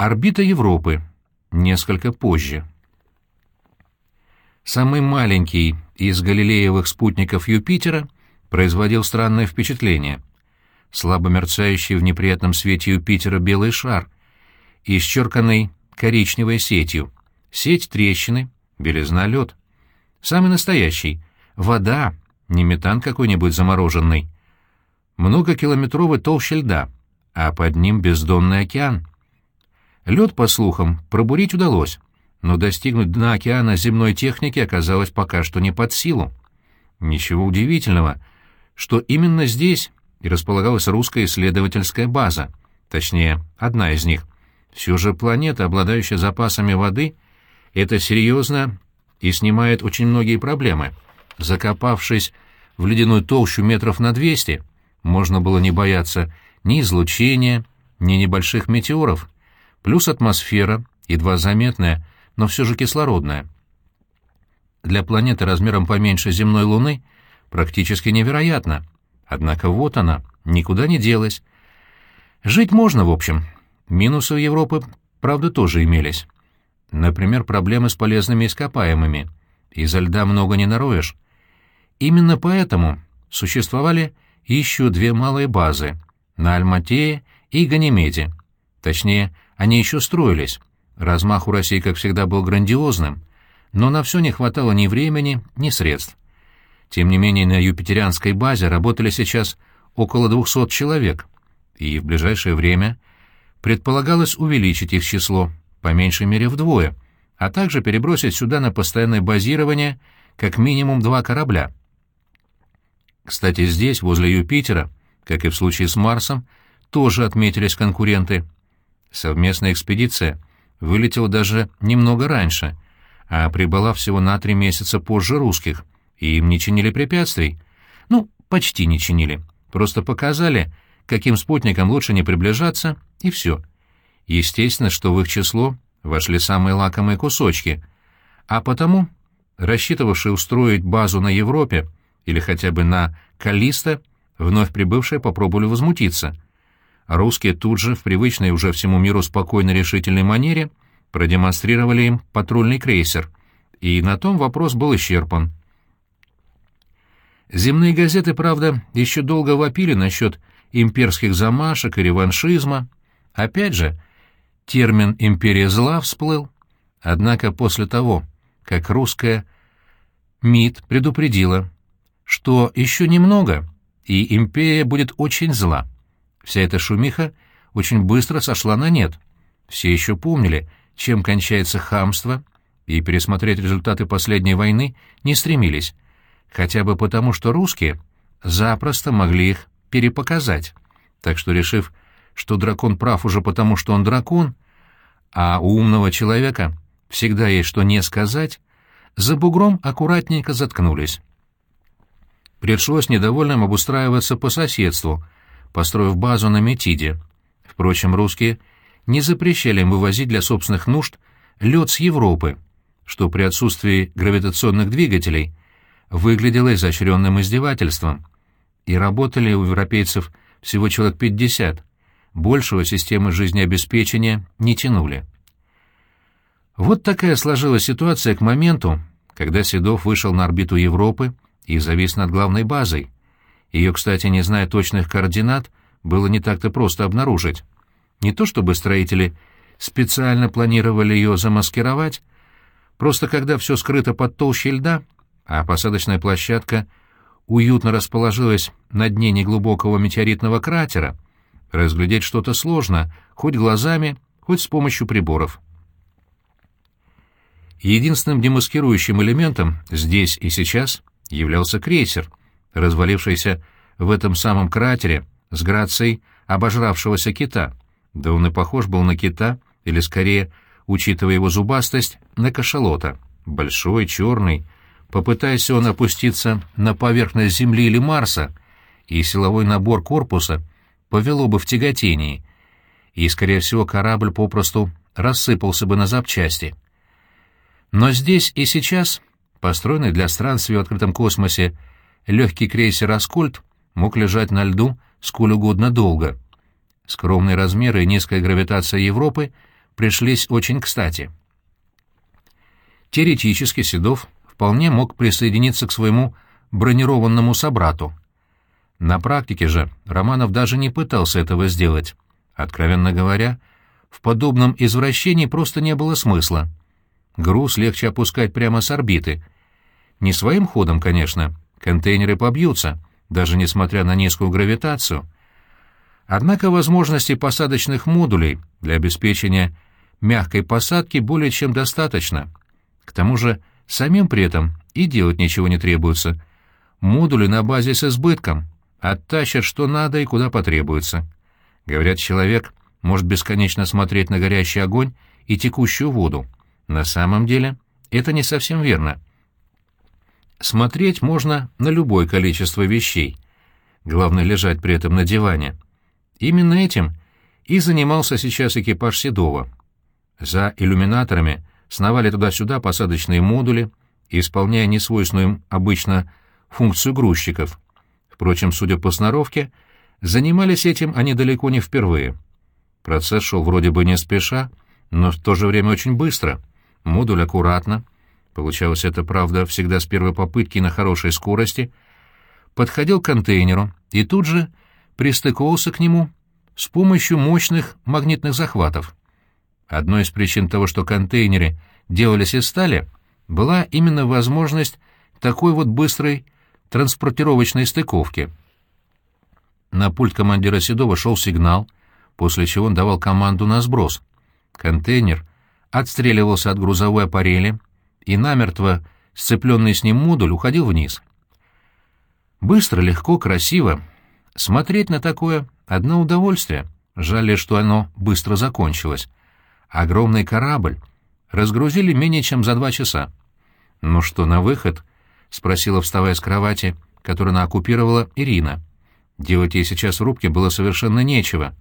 Орбита Европы. Несколько позже. Самый маленький из галилеевых спутников Юпитера производил странное впечатление. Слабо мерцающий в неприятном свете Юпитера белый шар, исчерканный коричневой сетью. Сеть трещины, белизна лед. Самый настоящий. Вода, не метан какой-нибудь замороженный. Многокилометровый толща льда, а под ним бездонный океан. Лед, по слухам, пробурить удалось, но достигнуть дна океана земной техники оказалось пока что не под силу. Ничего удивительного, что именно здесь и располагалась русская исследовательская база, точнее, одна из них. Все же планета, обладающая запасами воды, это серьезно и снимает очень многие проблемы. Закопавшись в ледяную толщу метров на 200, можно было не бояться ни излучения, ни небольших метеоров, плюс атмосфера, едва заметная, но все же кислородная. Для планеты размером поменьше земной Луны практически невероятно. Однако вот она, никуда не делась. Жить можно, в общем. Минусы у Европы, правда, тоже имелись. Например, проблемы с полезными ископаемыми. Из-за льда много не нароешь. Именно поэтому существовали еще две малые базы — на Альматее и Ганимеде. Точнее, они еще строились. Размах у России, как всегда, был грандиозным, но на все не хватало ни времени, ни средств. Тем не менее, на юпитерианской базе работали сейчас около 200 человек, и в ближайшее время предполагалось увеличить их число, по меньшей мере вдвое, а также перебросить сюда на постоянное базирование как минимум два корабля. Кстати, здесь, возле Юпитера, как и в случае с Марсом, тоже отметились конкуренты. Совместная экспедиция вылетела даже немного раньше, а прибыла всего на три месяца позже русских, и им не чинили препятствий. Ну, почти не чинили, просто показали, каким спутникам лучше не приближаться, и все. Естественно, что в их число вошли самые лакомые кусочки, а потому, рассчитывавшие устроить базу на Европе или хотя бы на Каллисто, вновь прибывшие попробовали возмутиться. Русские тут же, в привычной уже всему миру спокойной решительной манере, продемонстрировали им патрульный крейсер, и на том вопрос был исчерпан. Земные газеты, правда, еще долго вопили насчет имперских замашек и реваншизма. Опять же, термин «империя зла» всплыл. Однако после того, как русская МИД предупредила, что еще немного, и империя будет очень зла, вся эта шумиха очень быстро сошла на нет. Все еще помнили, чем кончается хамство, и пересмотреть результаты последней войны не стремились, хотя бы потому, что русские запросто могли их перепоказать. Так что, решив, что дракон прав уже потому, что он дракон, а у умного человека всегда есть что не сказать, за бугром аккуратненько заткнулись. Пришлось недовольным обустраиваться по соседству, построив базу на Метиде. Впрочем, русские не запрещали им вывозить для собственных нужд лед с Европы, что при отсутствии гравитационных двигателей выглядело изощренным издевательством. И работали у европейцев всего человек 50, большего системы жизнеобеспечения не тянули. Вот такая сложилась ситуация к моменту, когда Седов вышел на орбиту Европы и завис над главной базой. Ее, кстати, не зная точных координат, было не так-то просто обнаружить. Не то чтобы строители специально планировали ее замаскировать, просто когда все скрыто под толщей льда, а посадочная площадка уютно расположилась на дне неглубокого метеоритного кратера, разглядеть что-то сложно, хоть глазами, хоть с помощью приборов. Единственным демаскирующим элементом здесь и сейчас являлся крейсер, развалившийся в этом самом кратере с грацией обожравшегося кита. Да он и похож был на кита, или скорее, учитывая его зубастость, на кашалота. Большой, черный. Попытаясь он опуститься на поверхность Земли или Марса, и силовой набор корпуса повело бы в тяготении, и, скорее всего, корабль попросту рассыпался бы на запчасти. Но здесь и сейчас Построенный для странствий в открытом космосе легкий крейсер «Аскольд» мог лежать на льду сколь угодно долго. Скромные размеры и низкая гравитация Европы пришлись очень кстати. Теоретически Седов вполне мог присоединиться к своему бронированному собрату. На практике же Романов даже не пытался этого сделать. Откровенно говоря, в подобном извращении просто не было смысла. Груз легче опускать прямо с орбиты. Не своим ходом, конечно, контейнеры побьются, даже несмотря на низкую гравитацию. Однако возможностей посадочных модулей для обеспечения мягкой посадки более чем достаточно. К тому же самим при этом и делать ничего не требуется. Модули на базе с избытком, оттащат что надо и куда потребуется. Говорят, человек может бесконечно смотреть на горящий огонь и текущую воду. На самом деле это не совсем верно. Смотреть можно на любое количество вещей. Главное — лежать при этом на диване. Именно этим и занимался сейчас экипаж Седова. За иллюминаторами сновали туда-сюда посадочные модули, исполняя несвойственную им обычно функцию грузчиков. Впрочем, судя по сноровке, занимались этим они далеко не впервые. Процесс шел вроде бы не спеша, но в то же время очень быстро. Модуль аккуратно, получалось это, правда, всегда с первой попытки на хорошей скорости, подходил к контейнеру и тут же пристыковался к нему с помощью мощных магнитных захватов. Одной из причин того, что контейнеры делались из стали, была именно возможность такой вот быстрой транспортировочной стыковки. На пульт командира Седова шел сигнал, после чего он давал команду на сброс. Контейнер отстреливался от грузовой аппарели, и намертво сцепленный с ним модуль уходил вниз. Быстро, легко, красиво. Смотреть на такое — одно удовольствие. Жаль, что оно быстро закончилось. Огромный корабль разгрузили менее чем за два часа. «Ну что, на выход?» — спросила, вставая с кровати, которую она оккупировала, Ирина. Делать ей сейчас в рубке было совершенно нечего,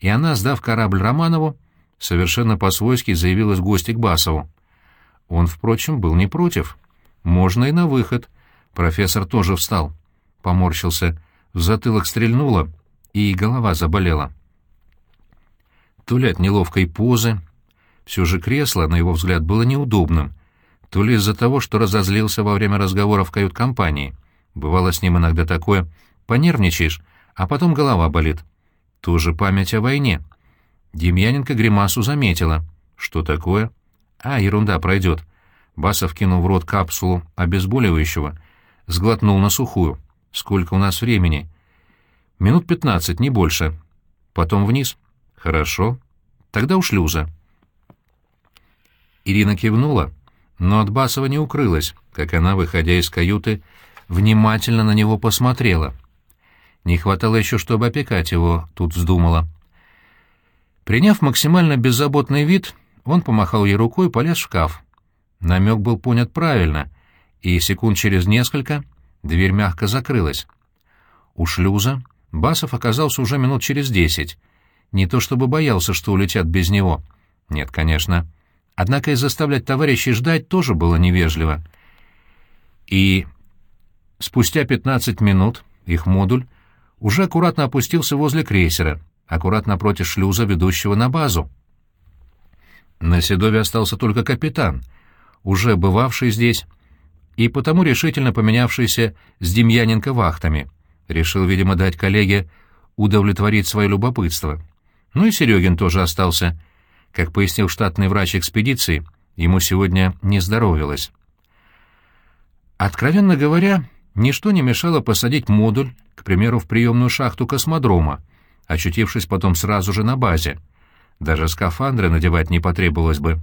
и она, сдав корабль Романову, совершенно по-свойски заявилась в гости к Басову. Он, впрочем, был не против. «Можно и на выход». Профессор тоже встал. Поморщился. В затылок стрельнуло, и голова заболела. То ли от неловкой позы, все же кресло, на его взгляд, было неудобным, то ли из-за того, что разозлился во время разговора в кают-компании. Бывало с ним иногда такое «понервничаешь, а потом голова болит». Тоже память о войне. Демьяненко гримасу заметила. «Что такое?» «А, ерунда, пройдет». Басов кинул в рот капсулу обезболивающего, сглотнул на сухую. «Сколько у нас времени?» «Минут пятнадцать, не больше. Потом вниз». «Хорошо. Тогда у шлюза». Ирина кивнула, но от Басова не укрылась, как она, выходя из каюты, внимательно на него посмотрела. Не хватало еще, чтобы опекать его, тут вздумала. Приняв максимально беззаботный вид, он помахал ей рукой и полез в шкаф. Намек был понят правильно, и секунд через несколько дверь мягко закрылась. У шлюза Басов оказался уже минут через десять. Не то чтобы боялся, что улетят без него. Нет, конечно. Однако и заставлять товарищей ждать тоже было невежливо. И спустя пятнадцать минут их модуль уже аккуратно опустился возле крейсера, аккуратно напротив шлюза, ведущего на базу. На Седове остался только капитан, уже бывавший здесь, и потому решительно поменявшийся с Демьяненко вахтами. Решил, видимо, дать коллеге удовлетворить свое любопытство. Ну и Серегин тоже остался — как пояснил штатный врач экспедиции, ему сегодня не здоровилось. Откровенно говоря, ничто не мешало посадить модуль, к примеру, в приемную шахту космодрома, очутившись потом сразу же на базе. Даже скафандры надевать не потребовалось бы.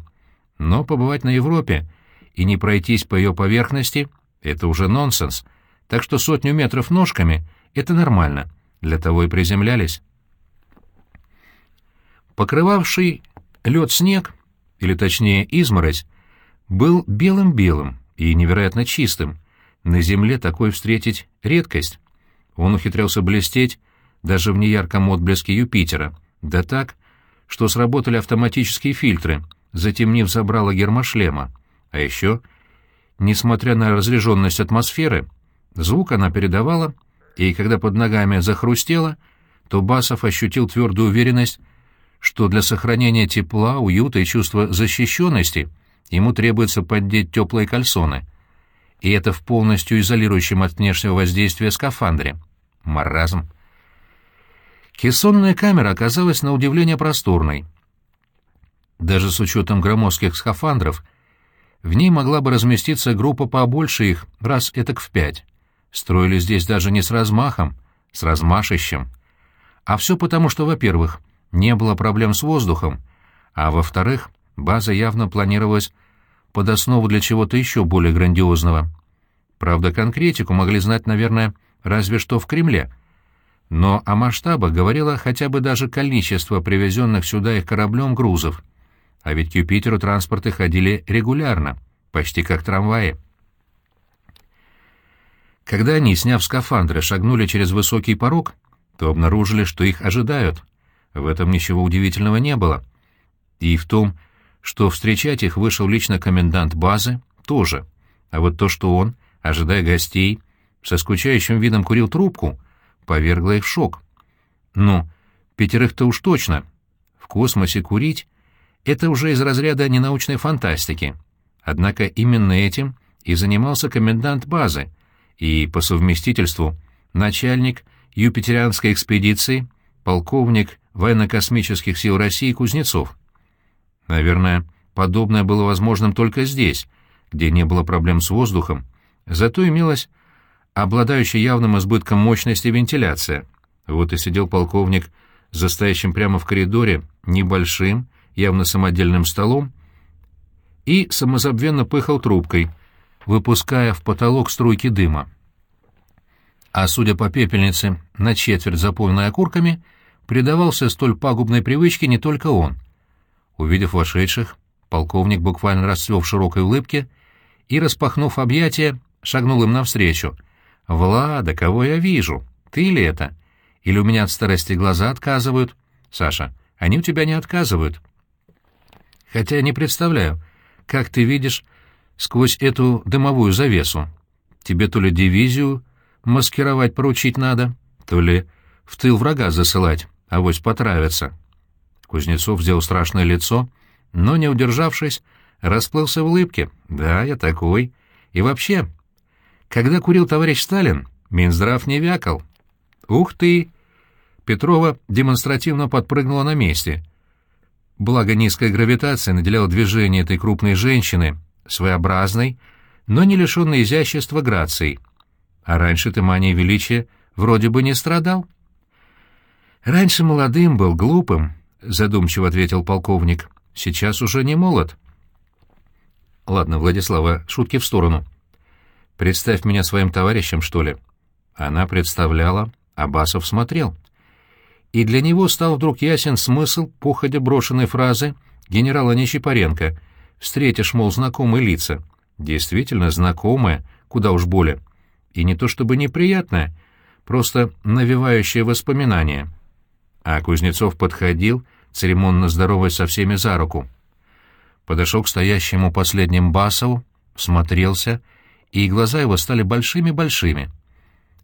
Но побывать на Европе и не пройтись по ее поверхности — это уже нонсенс, так что сотню метров ножками — это нормально, для того и приземлялись. Покрывавший Лед-снег, или точнее изморозь, был белым-белым и невероятно чистым. На земле такой встретить редкость. Он ухитрялся блестеть даже в неярком отблеске Юпитера, да так, что сработали автоматические фильтры, затемнив забрало гермошлема. А еще, несмотря на разряженность атмосферы, звук она передавала, и когда под ногами захрустело, то Басов ощутил твердую уверенность, что для сохранения тепла, уюта и чувства защищенности ему требуется поддеть теплые кальсоны. И это в полностью изолирующем от внешнего воздействия скафандре. Маразм. Кессонная камера оказалась на удивление просторной. Даже с учетом громоздких скафандров, в ней могла бы разместиться группа побольше их, раз этак в пять. Строили здесь даже не с размахом, с размашищем. А все потому, что, во-первых, не было проблем с воздухом, а во-вторых, база явно планировалась под основу для чего-то еще более грандиозного. Правда, конкретику могли знать, наверное, разве что в Кремле — но о масштабах говорило хотя бы даже количество привезенных сюда их кораблем грузов. А ведь к Юпитеру транспорты ходили регулярно, почти как трамваи. Когда они, сняв скафандры, шагнули через высокий порог, то обнаружили, что их ожидают. В этом ничего удивительного не было. И в том, что встречать их вышел лично комендант базы, тоже. А вот то, что он, ожидая гостей, со скучающим видом курил трубку, повергло их в шок. Ну, пятерых-то уж точно. В космосе курить — это уже из разряда ненаучной фантастики. Однако именно этим и занимался комендант базы, и по совместительству начальник юпитерианской экспедиции, полковник военно-космических сил России Кузнецов. Наверное, подобное было возможным только здесь, где не было проблем с воздухом, зато имелось обладающая явным избытком мощности вентиляция. Вот и сидел полковник за стоящим прямо в коридоре небольшим, явно самодельным столом, и самозабвенно пыхал трубкой, выпуская в потолок струйки дыма. А судя по пепельнице, на четверть заполненной окурками, предавался столь пагубной привычке не только он. Увидев вошедших, полковник буквально расцвел в широкой улыбке и, распахнув объятия, шагнул им навстречу — «Влада, кого я вижу? Ты ли это? Или у меня от старости глаза отказывают? Саша, они у тебя не отказывают. Хотя я не представляю, как ты видишь сквозь эту дымовую завесу. Тебе то ли дивизию маскировать поручить надо, то ли в тыл врага засылать, авось потравятся». Кузнецов сделал страшное лицо, но, не удержавшись, расплылся в улыбке. «Да, я такой. И вообще, когда курил товарищ Сталин, Минздрав не вякал. «Ух ты!» Петрова демонстративно подпрыгнула на месте. Благо низкая гравитация наделяла движение этой крупной женщины своеобразной, но не лишенной изящества грацией. А раньше ты манией величия вроде бы не страдал. «Раньше молодым был, глупым», — задумчиво ответил полковник. «Сейчас уже не молод». «Ладно, Владислава, шутки в сторону. Представь меня своим товарищем, что ли?» Она представляла, а Басов смотрел. И для него стал вдруг ясен смысл походя брошенной фразы генерала Нечипаренко «Встретишь, мол, знакомые лица». Действительно знакомые, куда уж более. И не то чтобы неприятное, просто навевающее воспоминания. А Кузнецов подходил, церемонно здороваясь со всеми за руку. Подошел к стоящему последним Басову, смотрелся — и глаза его стали большими-большими.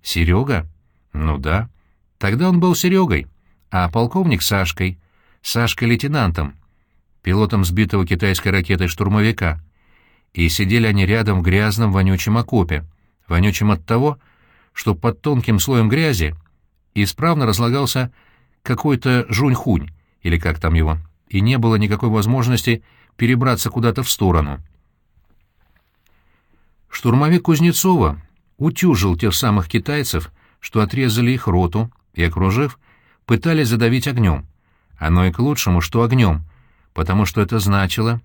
«Серега?» «Ну да. Тогда он был Серегой, а полковник — Сашкой, Сашкой-лейтенантом, пилотом сбитого китайской ракетой штурмовика. И сидели они рядом в грязном вонючем окопе, вонючем от того, что под тонким слоем грязи исправно разлагался какой-то жунь-хунь, или как там его, и не было никакой возможности перебраться куда-то в сторону. Штурмовик Кузнецова утюжил тех самых китайцев, что отрезали их роту и, окружив, пытались задавить огнем. Оно и к лучшему, что огнем, потому что это значило...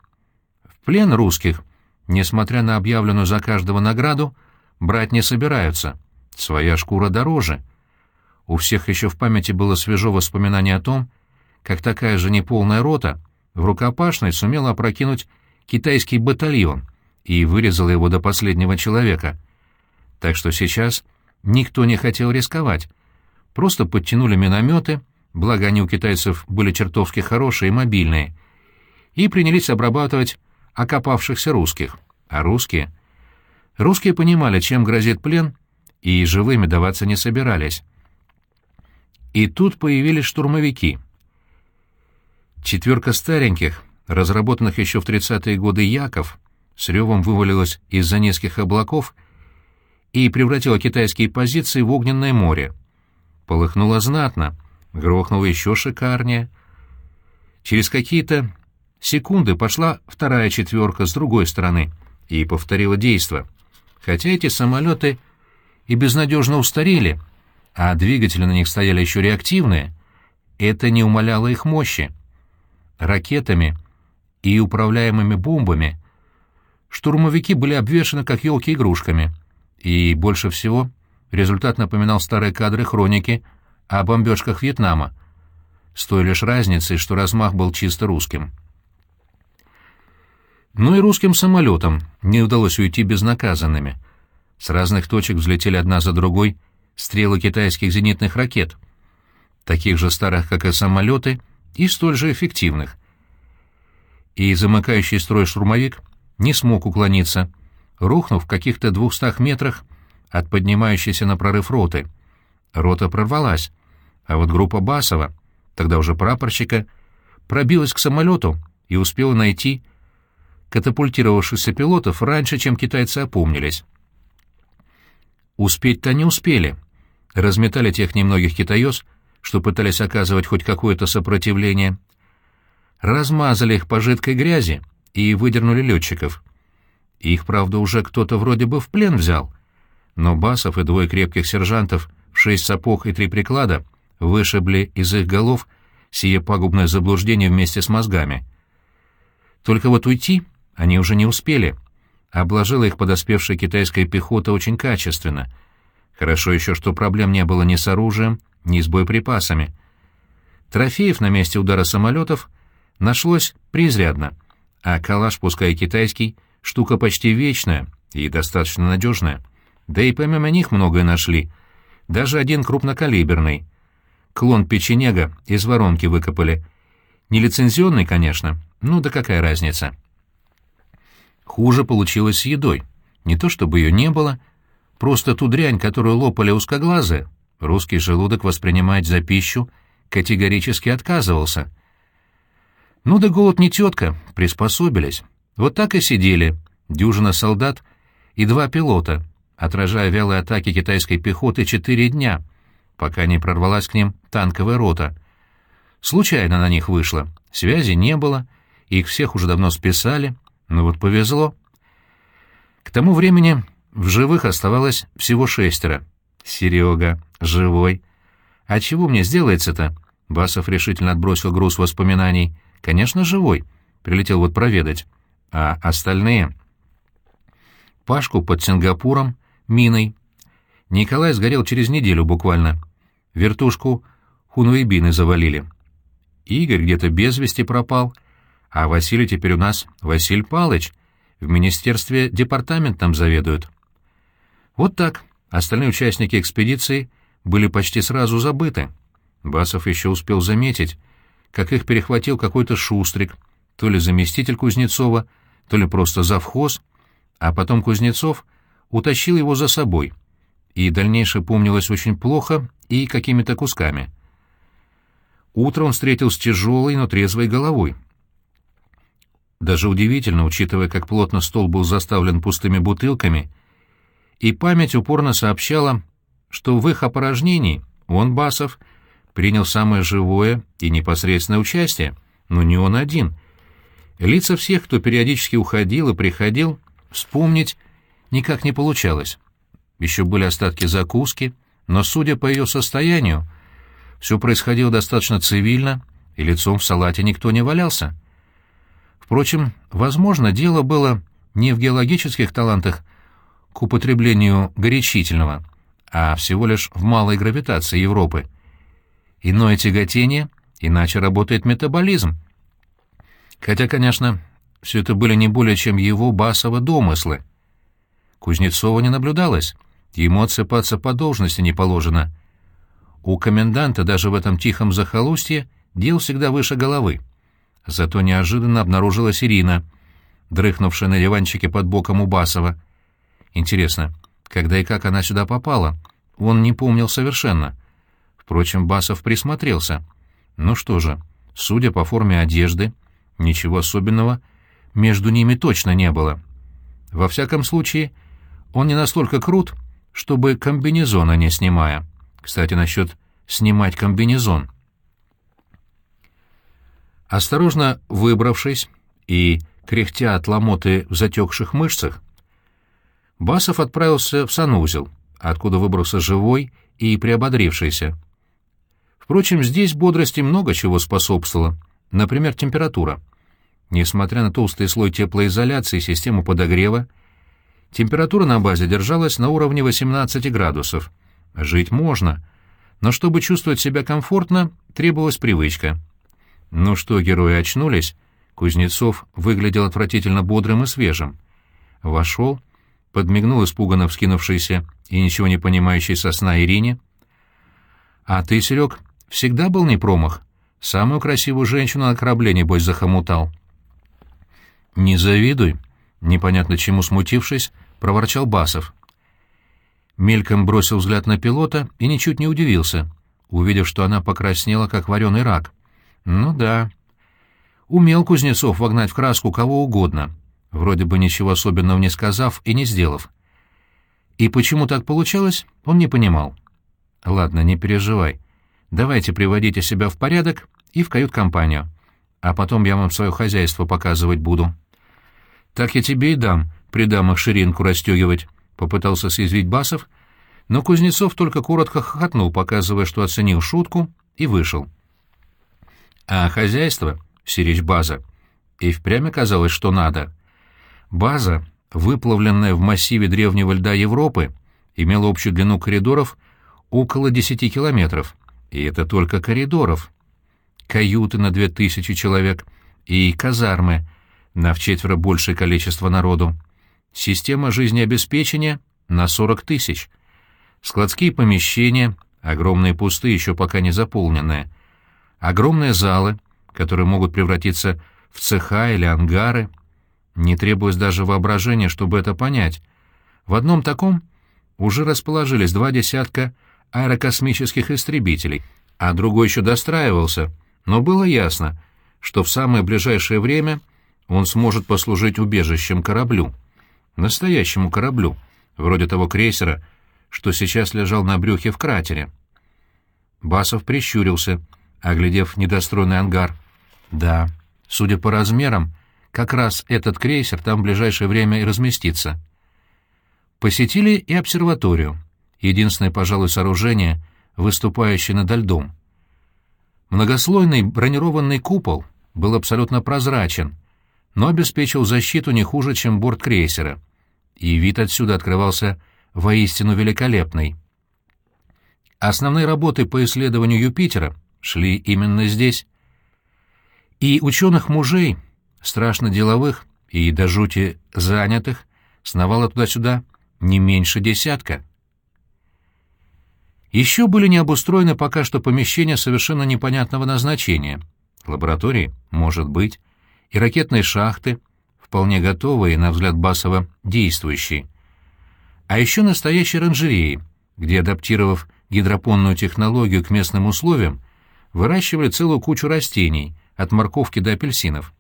В плен русских, несмотря на объявленную за каждого награду, брать не собираются. Своя шкура дороже. У всех еще в памяти было свежо воспоминание о том, как такая же неполная рота в рукопашной сумела опрокинуть китайский батальон — и вырезала его до последнего человека. Так что сейчас никто не хотел рисковать. Просто подтянули минометы, благо они у китайцев были чертовски хорошие и мобильные, и принялись обрабатывать окопавшихся русских. А русские? Русские понимали, чем грозит плен, и живыми даваться не собирались. И тут появились штурмовики. Четверка стареньких, разработанных еще в 30-е годы Яков, с ревом вывалилась из-за низких облаков и превратила китайские позиции в огненное море. Полыхнуло знатно, грохнуло еще шикарнее. Через какие-то секунды пошла вторая четверка с другой стороны и повторила действо. Хотя эти самолеты и безнадежно устарели, а двигатели на них стояли еще реактивные, это не умаляло их мощи. Ракетами и управляемыми бомбами штурмовики были обвешаны как елки игрушками, и больше всего результат напоминал старые кадры хроники о бомбежках Вьетнама, с той лишь разницей, что размах был чисто русским. Ну и русским самолетам не удалось уйти безнаказанными. С разных точек взлетели одна за другой стрелы китайских зенитных ракет, таких же старых, как и самолеты, и столь же эффективных. И замыкающий строй штурмовик не смог уклониться, рухнув в каких-то двухстах метрах от поднимающейся на прорыв роты. Рота прорвалась, а вот группа Басова, тогда уже прапорщика, пробилась к самолету и успела найти катапультировавшихся пилотов раньше, чем китайцы опомнились. Успеть-то не успели. Разметали тех немногих китаёз, что пытались оказывать хоть какое-то сопротивление. Размазали их по жидкой грязи и выдернули летчиков. Их, правда, уже кто-то вроде бы в плен взял. Но Басов и двое крепких сержантов шесть сапог и три приклада вышибли из их голов сие пагубное заблуждение вместе с мозгами. Только вот уйти они уже не успели. Обложила их подоспевшая китайская пехота очень качественно. Хорошо еще, что проблем не было ни с оружием, ни с боеприпасами. Трофеев на месте удара самолетов нашлось преизрядно, а калаш, пускай китайский, штука почти вечная и достаточно надежная. Да и помимо них многое нашли. Даже один крупнокалиберный. Клон печенега из воронки выкопали. Нелицензионный, конечно, ну да какая разница. Хуже получилось с едой. Не то чтобы ее не было, просто ту дрянь, которую лопали узкоглазые, русский желудок воспринимать за пищу категорически отказывался. Ну да голод не тетка, приспособились. Вот так и сидели, дюжина солдат и два пилота, отражая вялые атаки китайской пехоты четыре дня, пока не прорвалась к ним танковая рота. Случайно на них вышло, связи не было, их всех уже давно списали, но вот повезло. К тому времени в живых оставалось всего шестеро. Серега, живой. А чего мне сделается-то? Басов решительно отбросил груз воспоминаний. Конечно, живой. Прилетел вот проведать. А остальные... Пашку под Сингапуром, миной. Николай сгорел через неделю буквально. Вертушку хунвейбины завалили. Игорь где-то без вести пропал. А Василий теперь у нас Василь Палыч. В министерстве департаментом заведует. Вот так. Остальные участники экспедиции были почти сразу забыты. Басов еще успел заметить, как их перехватил какой-то шустрик, то ли заместитель Кузнецова, то ли просто завхоз, а потом Кузнецов утащил его за собой, и дальнейшее помнилось очень плохо и какими-то кусками. Утро он встретил с тяжелой, но трезвой головой. Даже удивительно, учитывая, как плотно стол был заставлен пустыми бутылками, и память упорно сообщала, что в их опорожнении он, Басов, принял самое живое и непосредственное участие, но не он один. Лица всех, кто периодически уходил и приходил, вспомнить никак не получалось. Еще были остатки закуски, но, судя по ее состоянию, все происходило достаточно цивильно, и лицом в салате никто не валялся. Впрочем, возможно, дело было не в геологических талантах к употреблению горячительного, а всего лишь в малой гравитации Европы. Иное тяготение, иначе работает метаболизм. Хотя, конечно, все это были не более чем его басово домыслы. Кузнецова не наблюдалось, ему отсыпаться по должности не положено. У коменданта даже в этом тихом захолустье дел всегда выше головы. Зато неожиданно обнаружилась Ирина, дрыхнувшая на диванчике под боком у Басова. Интересно, когда и как она сюда попала? Он не помнил совершенно. Впрочем, Басов присмотрелся. Ну что же, судя по форме одежды, ничего особенного между ними точно не было. Во всяком случае, он не настолько крут, чтобы комбинезона не снимая. Кстати, насчет снимать комбинезон. Осторожно выбравшись и кряхтя от ломоты в затекших мышцах, Басов отправился в санузел, откуда выбрался живой и приободрившийся. Впрочем, здесь бодрости много чего способствовало, например, температура. Несмотря на толстый слой теплоизоляции и систему подогрева, температура на базе держалась на уровне 18 градусов. Жить можно, но чтобы чувствовать себя комфортно, требовалась привычка. Ну что, герои очнулись? Кузнецов выглядел отвратительно бодрым и свежим. Вошел, подмигнул испуганно вскинувшийся и ничего не понимающий со сна Ирине. «А ты, Серег, всегда был не промах. Самую красивую женщину на корабле, небось, захомутал». «Не завидуй», — непонятно чему смутившись, проворчал Басов. Мельком бросил взгляд на пилота и ничуть не удивился, увидев, что она покраснела, как вареный рак. «Ну да». Умел Кузнецов вогнать в краску кого угодно, вроде бы ничего особенного не сказав и не сделав. И почему так получалось, он не понимал. «Ладно, не переживай. Давайте приводите себя в порядок и в кают-компанию. А потом я вам свое хозяйство показывать буду». «Так я тебе и дам, при дамах ширинку расстегивать», — попытался съязвить Басов, но Кузнецов только коротко хохотнул, показывая, что оценил шутку, и вышел. А хозяйство, сиречь база, и впрямь оказалось, что надо. База, выплавленная в массиве древнего льда Европы, имела общую длину коридоров около 10 километров, и это только коридоров. Каюты на 2000 человек и казармы на вчетверо большее количество народу. Система жизнеобеспечения на 40 тысяч. Складские помещения, огромные пустые, еще пока не заполненные. Огромные залы, которые могут превратиться в цеха или ангары — не требуясь даже воображения, чтобы это понять. В одном таком уже расположились два десятка аэрокосмических истребителей, а другой еще достраивался, но было ясно, что в самое ближайшее время он сможет послужить убежищем кораблю. Настоящему кораблю, вроде того крейсера, что сейчас лежал на брюхе в кратере. Басов прищурился, оглядев недостроенный ангар. Да, судя по размерам, как раз этот крейсер там в ближайшее время и разместится. Посетили и обсерваторию, единственное, пожалуй, сооружение, выступающее над льдом. Многослойный бронированный купол был абсолютно прозрачен, но обеспечил защиту не хуже, чем борт крейсера, и вид отсюда открывался воистину великолепный. Основные работы по исследованию Юпитера шли именно здесь. И ученых мужей страшно деловых и до жути занятых, сновало туда-сюда не меньше десятка. Еще были не обустроены пока что помещения совершенно непонятного назначения. Лаборатории, может быть, и ракетные шахты, вполне готовые, на взгляд Басова, действующие. А еще настоящие оранжереи, где, адаптировав гидропонную технологию к местным условиям, выращивали целую кучу растений, от морковки до апельсинов.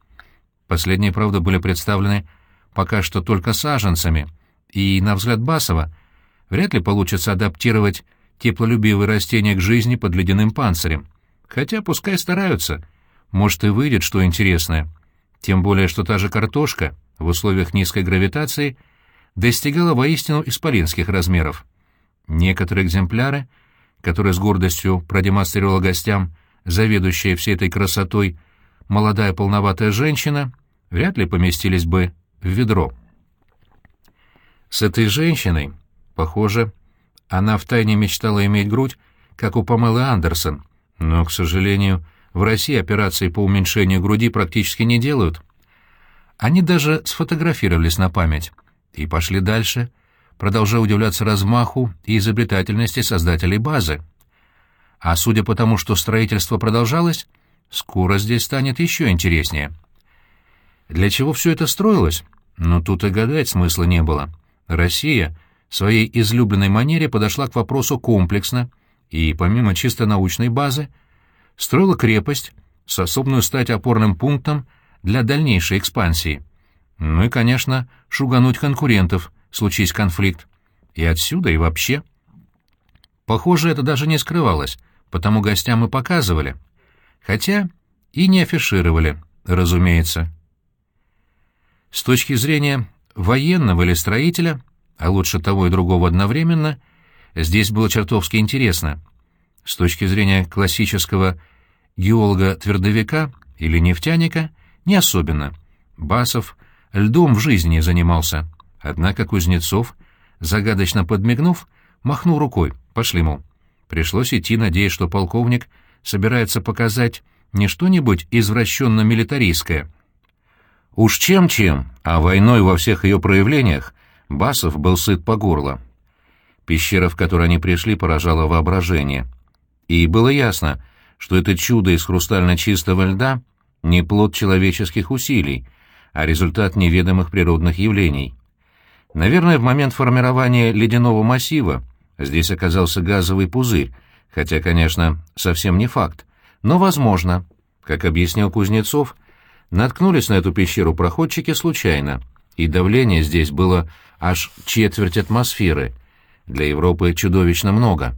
Последние, правда, были представлены пока что только саженцами, и, на взгляд Басова, вряд ли получится адаптировать теплолюбивые растения к жизни под ледяным панцирем. Хотя пускай стараются, может и выйдет что интересное. Тем более, что та же картошка в условиях низкой гравитации достигала воистину исполинских размеров. Некоторые экземпляры, которые с гордостью продемонстрировала гостям заведующая всей этой красотой молодая полноватая женщина вряд ли поместились бы в ведро. С этой женщиной, похоже, она втайне мечтала иметь грудь, как у Памелы Андерсон, но, к сожалению, в России операции по уменьшению груди практически не делают. Они даже сфотографировались на память и пошли дальше, продолжая удивляться размаху и изобретательности создателей базы. А судя по тому, что строительство продолжалось, Скоро здесь станет еще интереснее. Для чего все это строилось? Но ну, тут и гадать смысла не было. Россия своей излюбленной манере подошла к вопросу комплексно и, помимо чисто научной базы, строила крепость, способную стать опорным пунктом для дальнейшей экспансии. Ну и, конечно, шугануть конкурентов, случись конфликт. И отсюда, и вообще. Похоже, это даже не скрывалось, потому гостям и показывали. Хотя и не афишировали, разумеется. С точки зрения военного или строителя, а лучше того и другого одновременно, здесь было чертовски интересно. С точки зрения классического геолога-твердовика или нефтяника — не особенно. Басов льдом в жизни занимался. Однако Кузнецов, загадочно подмигнув, махнул рукой. Пошли, мол. Пришлось идти, надеясь, что полковник собирается показать не что-нибудь извращенно-милитаристское. Уж чем-чем, а войной во всех ее проявлениях Басов был сыт по горло. Пещера, в которой они пришли, поражала воображение. И было ясно, что это чудо из хрустально чистого льда не плод человеческих усилий, а результат неведомых природных явлений. Наверное, в момент формирования ледяного массива здесь оказался газовый пузырь, хотя, конечно, совсем не факт, но возможно. Как объяснил Кузнецов, наткнулись на эту пещеру проходчики случайно, и давление здесь было аж четверть атмосферы. Для Европы чудовищно много.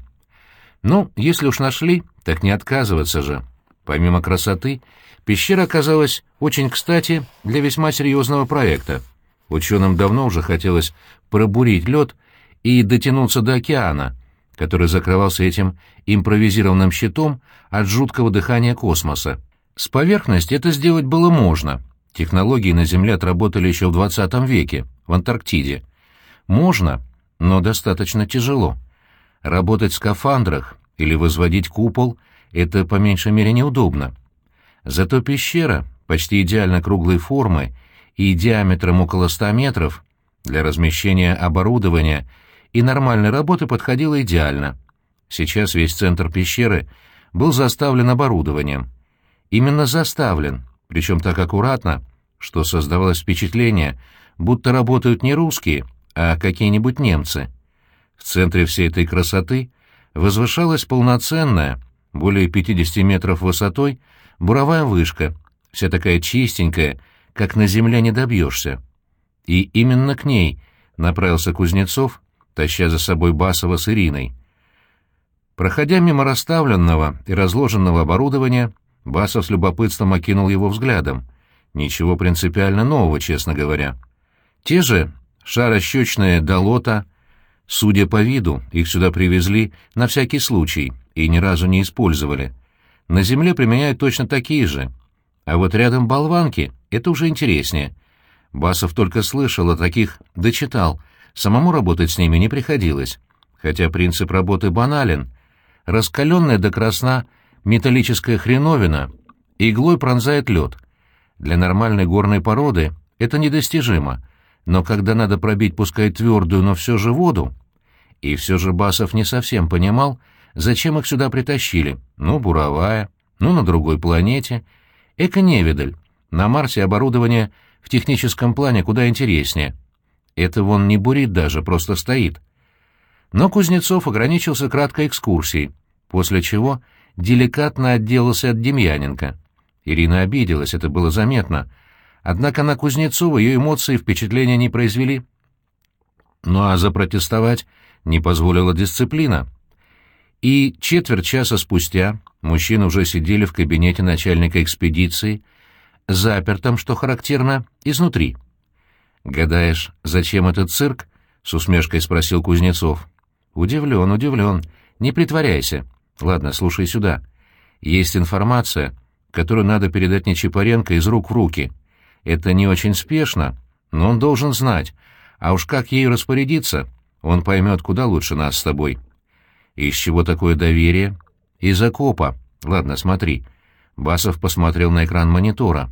Ну, если уж нашли, так не отказываться же. Помимо красоты, пещера оказалась очень кстати для весьма серьезного проекта. Ученым давно уже хотелось пробурить лед и дотянуться до океана, который закрывался этим импровизированным щитом от жуткого дыхания космоса. С поверхности это сделать было можно. Технологии на Земле отработали еще в 20 веке, в Антарктиде. Можно, но достаточно тяжело. Работать в скафандрах или возводить купол — это по меньшей мере неудобно. Зато пещера, почти идеально круглой формы и диаметром около 100 метров, для размещения оборудования и нормальной работы подходила идеально. Сейчас весь центр пещеры был заставлен оборудованием. Именно заставлен, причем так аккуратно, что создавалось впечатление, будто работают не русские, а какие-нибудь немцы — в центре всей этой красоты возвышалась полноценная, более 50 метров высотой, буровая вышка, вся такая чистенькая, как на земле не добьешься. И именно к ней направился Кузнецов, таща за собой Басова с Ириной. Проходя мимо расставленного и разложенного оборудования, Басов с любопытством окинул его взглядом. Ничего принципиально нового, честно говоря. Те же шарощечные долота — Судя по виду, их сюда привезли на всякий случай и ни разу не использовали. На земле применяют точно такие же. А вот рядом болванки — это уже интереснее. Басов только слышал о таких, дочитал. Самому работать с ними не приходилось. Хотя принцип работы банален. Раскаленная до красна металлическая хреновина иглой пронзает лед. Для нормальной горной породы это недостижимо — но когда надо пробить пускай твердую, но все же воду... И все же Басов не совсем понимал, зачем их сюда притащили. Ну, буровая, ну, на другой планете. Эко-невидаль. На Марсе оборудование в техническом плане куда интереснее. Это вон не бурит даже, просто стоит. Но Кузнецов ограничился краткой экскурсией, после чего деликатно отделался от Демьяненко. Ирина обиделась, это было заметно — Однако на Кузнецова ее эмоции впечатления не произвели. Ну а запротестовать не позволила дисциплина. И четверть часа спустя мужчины уже сидели в кабинете начальника экспедиции, запертом, что характерно, изнутри. «Гадаешь, зачем этот цирк?» — с усмешкой спросил Кузнецов. «Удивлен, удивлен. Не притворяйся. Ладно, слушай сюда. Есть информация, которую надо передать Нечипаренко из рук в руки». Это не очень спешно, но он должен знать, а уж как ею распорядиться, он поймет куда лучше нас с тобой. Из чего такое доверие? Из окопа. Ладно, смотри. Басов посмотрел на экран монитора.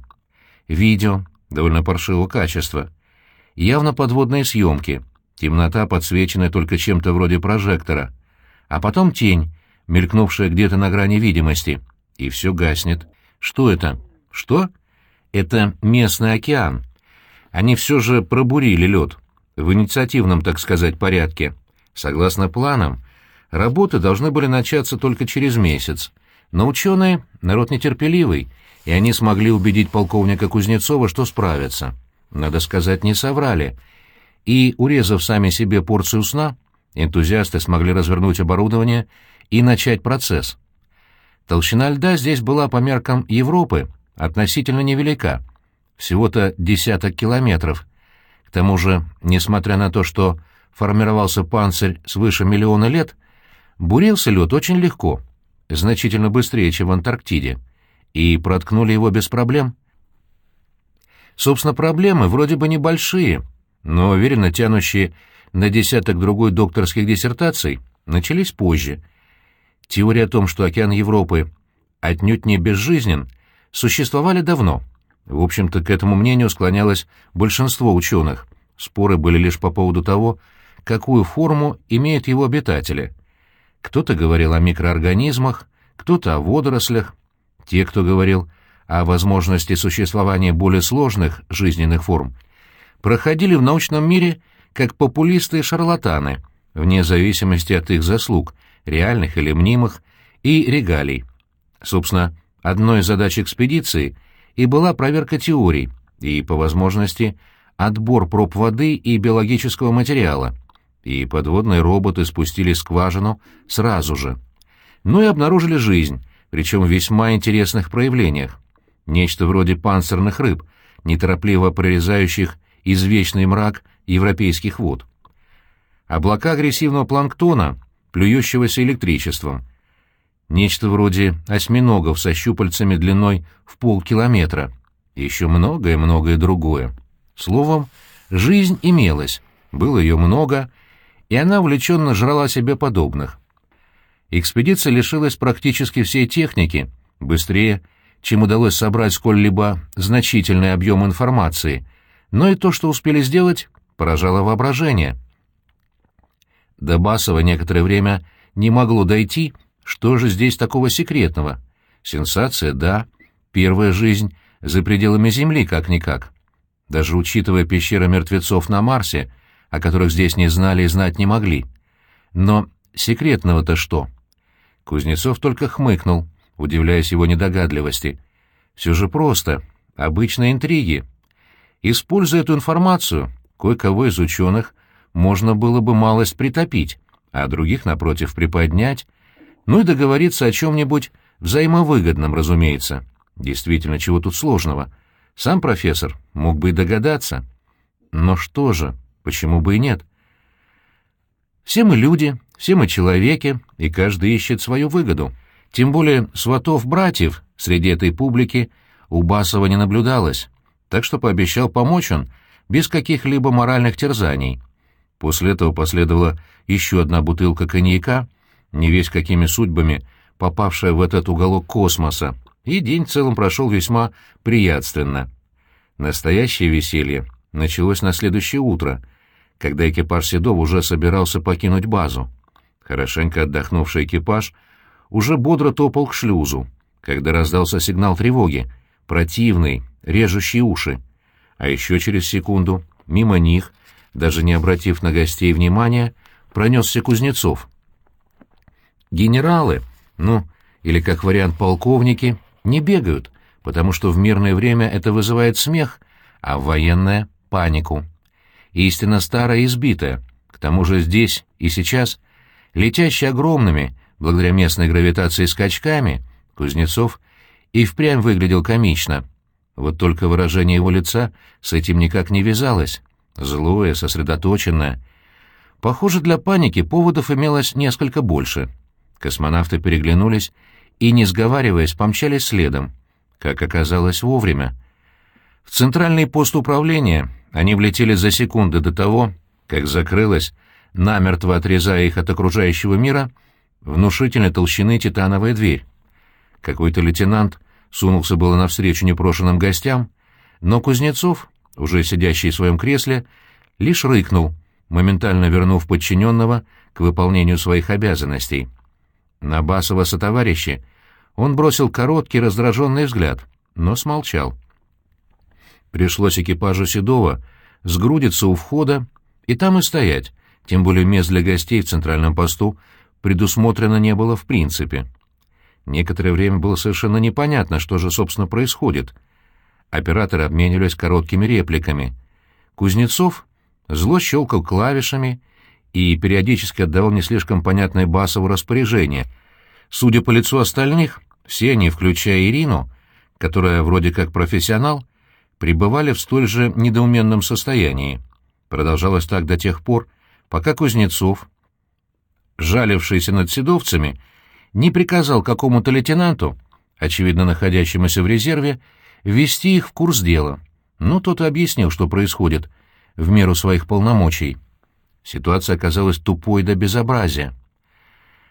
Видео, довольно паршивого качества. Явно подводные съемки. Темнота, подсвеченная только чем-то вроде прожектора. А потом тень, мелькнувшая где-то на грани видимости. И все гаснет. Что это? Что? Это местный океан. Они все же пробурили лед, в инициативном, так сказать, порядке. Согласно планам, работы должны были начаться только через месяц, Но ученые — народ нетерпеливый, и они смогли убедить полковника Кузнецова, что справятся. Надо сказать, не соврали. И, урезав сами себе порцию сна, энтузиасты смогли развернуть оборудование и начать процесс. Толщина льда здесь была по меркам Европы относительно невелика, всего-то десяток километров. К тому же, несмотря на то, что формировался панцирь свыше миллиона лет, бурился лед очень легко — значительно быстрее, чем в Антарктиде, и проткнули его без проблем. Собственно, проблемы вроде бы небольшие, но уверенно тянущие на десяток другой докторских диссертаций начались позже. Теория о том, что океан Европы отнюдь не безжизнен, существовали давно. В общем-то, к этому мнению склонялось большинство ученых. Споры были лишь по поводу того, какую форму имеют его обитатели — кто-то говорил о микроорганизмах, кто-то о водорослях. Те, кто говорил о возможности существования более сложных жизненных форм, проходили в научном мире как популисты и шарлатаны, вне зависимости от их заслуг, реальных или мнимых, и регалий. Собственно, одной из задач экспедиции и была проверка теорий, и, по возможности, отбор проб воды и биологического материала — и подводные роботы спустили скважину сразу же. Ну и обнаружили жизнь, причем в весьма интересных проявлениях. Нечто вроде панцирных рыб, неторопливо прорезающих извечный мрак европейских вод. Облака агрессивного планктона, плюющегося электричеством. Нечто вроде осьминогов со щупальцами длиной в полкилометра. Еще многое-многое другое. Словом, жизнь имелась, было ее много — и она увлеченно жрала себе подобных. Экспедиция лишилась практически всей техники, быстрее, чем удалось собрать сколь-либо значительный объем информации, но и то, что успели сделать, поражало воображение. До Басова некоторое время не могло дойти, что же здесь такого секретного. Сенсация, да, первая жизнь за пределами Земли как-никак. Даже учитывая пещеры мертвецов на Марсе — о которых здесь не знали и знать не могли. Но секретного-то что? Кузнецов только хмыкнул, удивляясь его недогадливости. Все же просто, обычные интриги. Используя эту информацию, кое-кого из ученых можно было бы малость притопить, а других, напротив, приподнять, ну и договориться о чем-нибудь взаимовыгодном, разумеется. Действительно, чего тут сложного? Сам профессор мог бы и догадаться. Но что же? Почему бы и нет? Все мы люди, все мы человеки, и каждый ищет свою выгоду. Тем более сватов-братьев среди этой публики у Басова не наблюдалось, так что пообещал помочь он без каких-либо моральных терзаний. После этого последовала еще одна бутылка коньяка, не весь какими судьбами, попавшая в этот уголок космоса, и день в целом прошел весьма приятственно. Настоящее веселье началось на следующее утро — когда экипаж Седов уже собирался покинуть базу. Хорошенько отдохнувший экипаж уже бодро топал к шлюзу, когда раздался сигнал тревоги, противный, режущий уши. А еще через секунду, мимо них, даже не обратив на гостей внимания, пронесся Кузнецов. Генералы, ну, или как вариант полковники, не бегают, потому что в мирное время это вызывает смех, а в военное — панику истинно старая и избитая, к тому же здесь и сейчас, летящий огромными, благодаря местной гравитации скачками, Кузнецов и впрямь выглядел комично. Вот только выражение его лица с этим никак не вязалось. Злое, сосредоточенное. Похоже, для паники поводов имелось несколько больше. Космонавты переглянулись и, не сговариваясь, помчались следом. Как оказалось, вовремя. В центральный пост управления они влетели за секунды до того, как закрылась, намертво отрезая их от окружающего мира, внушительной толщины титановая дверь. Какой-то лейтенант сунулся было навстречу непрошенным гостям, но Кузнецов, уже сидящий в своем кресле, лишь рыкнул, моментально вернув подчиненного к выполнению своих обязанностей. На Басова сотоварищи он бросил короткий раздраженный взгляд, но смолчал. Пришлось экипажу Седова сгрудиться у входа и там и стоять, тем более мест для гостей в центральном посту предусмотрено не было в принципе. Некоторое время было совершенно непонятно, что же, собственно, происходит. Операторы обменивались короткими репликами. Кузнецов зло щелкал клавишами и периодически отдавал не слишком понятное басово распоряжение. Судя по лицу остальных, все они, включая Ирину, которая вроде как профессионал, пребывали в столь же недоуменном состоянии. Продолжалось так до тех пор, пока Кузнецов, жалившийся над седовцами, не приказал какому-то лейтенанту, очевидно находящемуся в резерве, ввести их в курс дела. Ну, тот и объяснил, что происходит, в меру своих полномочий. Ситуация оказалась тупой до безобразия.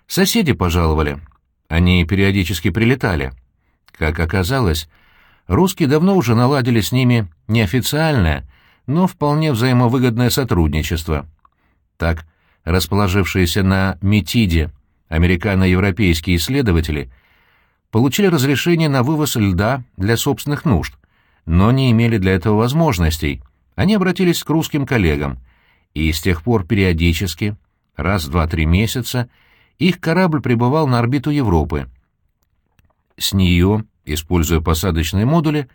Соседи пожаловали. Они периодически прилетали. Как оказалось, русские давно уже наладили с ними неофициальное, но вполне взаимовыгодное сотрудничество. Так, расположившиеся на Метиде американо-европейские исследователи получили разрешение на вывоз льда для собственных нужд, но не имели для этого возможностей. Они обратились к русским коллегам, и с тех пор периодически, раз в два-три месяца, их корабль прибывал на орбиту Европы. С нее, используя посадочные модули,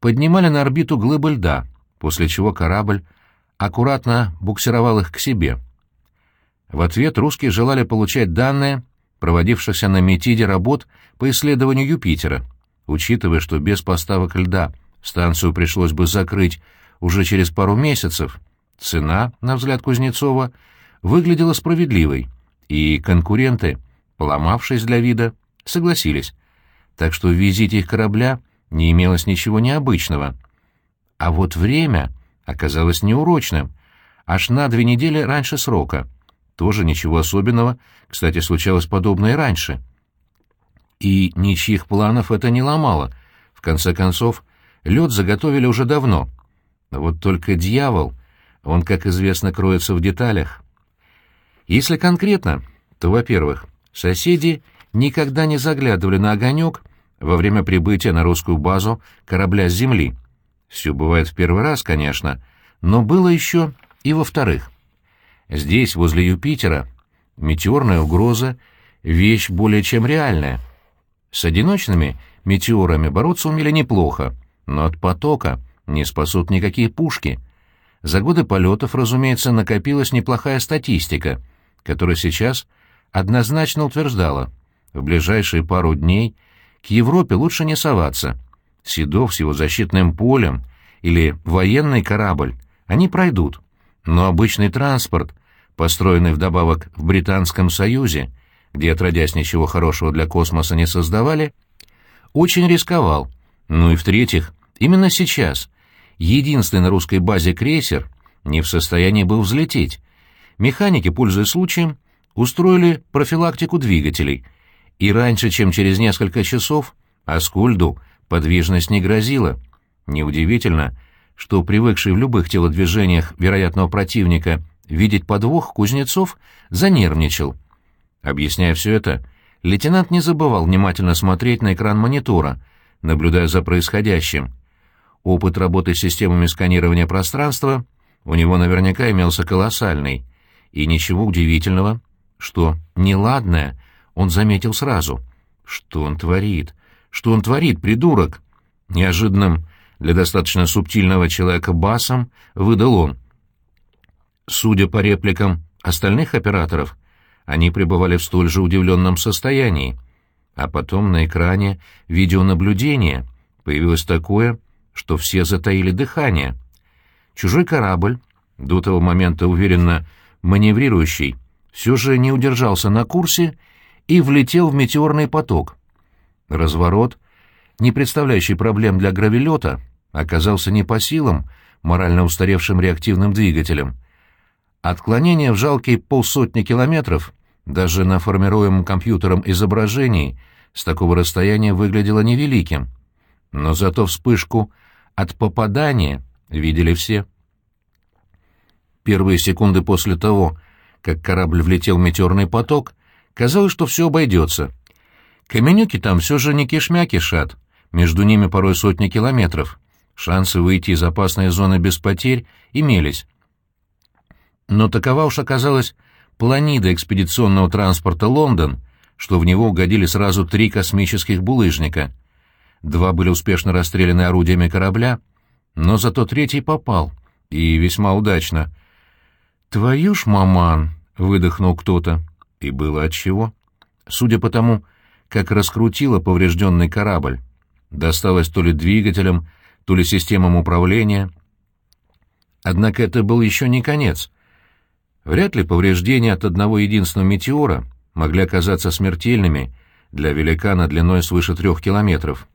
поднимали на орбиту глыбы льда, после чего корабль аккуратно буксировал их к себе. В ответ русские желали получать данные проводившихся на Метиде работ по исследованию Юпитера, учитывая, что без поставок льда станцию пришлось бы закрыть уже через пару месяцев, цена, на взгляд Кузнецова, выглядела справедливой, и конкуренты, поломавшись для вида, согласились. Так что в визите их корабля не имелось ничего необычного. А вот время оказалось неурочным, аж на две недели раньше срока — тоже ничего особенного, кстати, случалось подобное раньше. И ничьих планов это не ломало. В конце концов, лед заготовили уже давно. Вот только дьявол, он, как известно, кроется в деталях. Если конкретно, то, во-первых, соседи никогда не заглядывали на огонек во время прибытия на русскую базу корабля с земли. Все бывает в первый раз, конечно, но было еще и во-вторых. Здесь, возле Юпитера, метеорная угроза — вещь более чем реальная. С одиночными метеорами бороться умели неплохо, но от потока не спасут никакие пушки. За годы полетов, разумеется, накопилась неплохая статистика, которая сейчас однозначно утверждала, в ближайшие пару дней к Европе лучше не соваться. Седов с его защитным полем или военный корабль они пройдут, но обычный транспорт построенный вдобавок в Британском Союзе, где отродясь ничего хорошего для космоса не создавали, очень рисковал. Ну и в-третьих, именно сейчас единственный на русской базе крейсер не в состоянии был взлететь. Механики, пользуясь случаем, устроили профилактику двигателей, и раньше, чем через несколько часов, Аскольду подвижность не грозила. Неудивительно, что привыкший в любых телодвижениях вероятного противника видеть подвох, Кузнецов занервничал. Объясняя все это, лейтенант не забывал внимательно смотреть на экран монитора, наблюдая за происходящим. Опыт работы с системами сканирования пространства у него наверняка имелся колоссальный, и ничего удивительного, что неладное он заметил сразу. Что он творит? Что он творит, придурок? Неожиданным для достаточно субтильного человека басом выдал он — Судя по репликам остальных операторов, они пребывали в столь же удивленном состоянии. А потом на экране видеонаблюдения появилось такое, что все затаили дыхание. Чужой корабль, до того момента уверенно маневрирующий, все же не удержался на курсе и влетел в метеорный поток. Разворот, не представляющий проблем для гравелета, оказался не по силам морально устаревшим реактивным двигателем — Отклонение в жалкие полсотни километров даже на формируемом компьютером изображении с такого расстояния выглядело невеликим. Но зато вспышку от попадания видели все. Первые секунды после того, как корабль влетел в метеорный поток, казалось, что все обойдется. Каменюки там все же не кишмя кишат, между ними порой сотни километров. Шансы выйти из опасной зоны без потерь имелись. Но такова уж оказалась планида экспедиционного транспорта «Лондон», что в него угодили сразу три космических булыжника. Два были успешно расстреляны орудиями корабля, но зато третий попал, и весьма удачно. «Твою ж, маман!» — выдохнул кто-то. И было отчего. Судя по тому, как раскрутило поврежденный корабль, досталось то ли двигателям, то ли системам управления. Однако это был еще не конец. Вряд ли повреждения от одного единственного метеора могли оказаться смертельными для великана длиной свыше трех километров.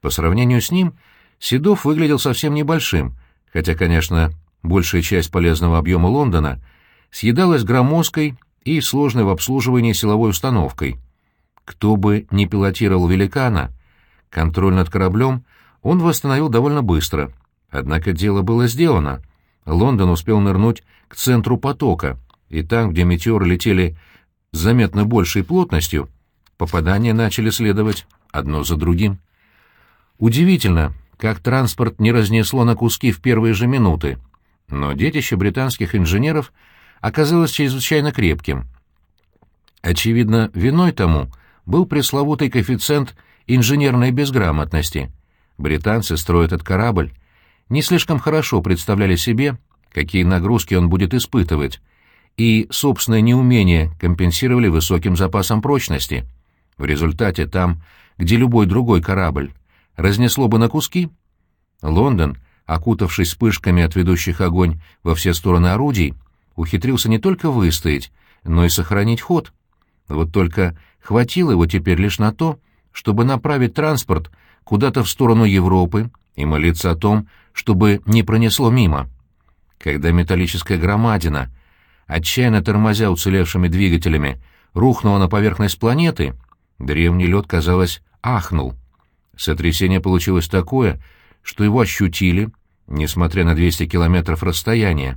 По сравнению с ним, Седов выглядел совсем небольшим, хотя, конечно, большая часть полезного объема Лондона съедалась громоздкой и сложной в обслуживании силовой установкой. Кто бы ни пилотировал великана, контроль над кораблем он восстановил довольно быстро. Однако дело было сделано. Лондон успел нырнуть к центру потока, и там, где метеоры летели с заметно большей плотностью, попадания начали следовать одно за другим. Удивительно, как транспорт не разнесло на куски в первые же минуты, но детище британских инженеров оказалось чрезвычайно крепким. Очевидно, виной тому был пресловутый коэффициент инженерной безграмотности. Британцы строят этот корабль, не слишком хорошо представляли себе, какие нагрузки он будет испытывать, и собственное неумение компенсировали высоким запасом прочности. В результате там, где любой другой корабль разнесло бы на куски, Лондон, окутавшись вспышками от ведущих огонь во все стороны орудий, ухитрился не только выстоять, но и сохранить ход. Вот только хватило его теперь лишь на то, чтобы направить транспорт куда-то в сторону Европы и молиться о том, чтобы не пронесло мимо. Когда металлическая громадина, отчаянно тормозя уцелевшими двигателями, рухнула на поверхность планеты, древний лед, казалось, ахнул. Сотрясение получилось такое, что его ощутили, несмотря на 200 километров расстояния.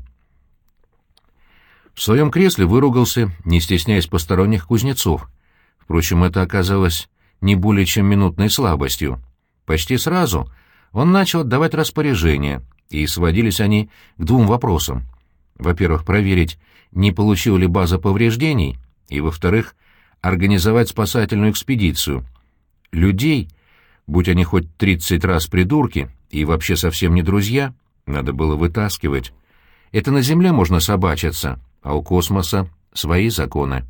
В своем кресле выругался, не стесняясь посторонних кузнецов. Впрочем, это оказалось не более чем минутной слабостью. Почти сразу он начал отдавать распоряжения, и сводились они к двум вопросам. Во-первых, проверить, не получил ли база повреждений, и, во-вторых, организовать спасательную экспедицию. Людей, будь они хоть тридцать раз придурки и вообще совсем не друзья, надо было вытаскивать. Это на Земле можно собачиться, а у космоса свои законы.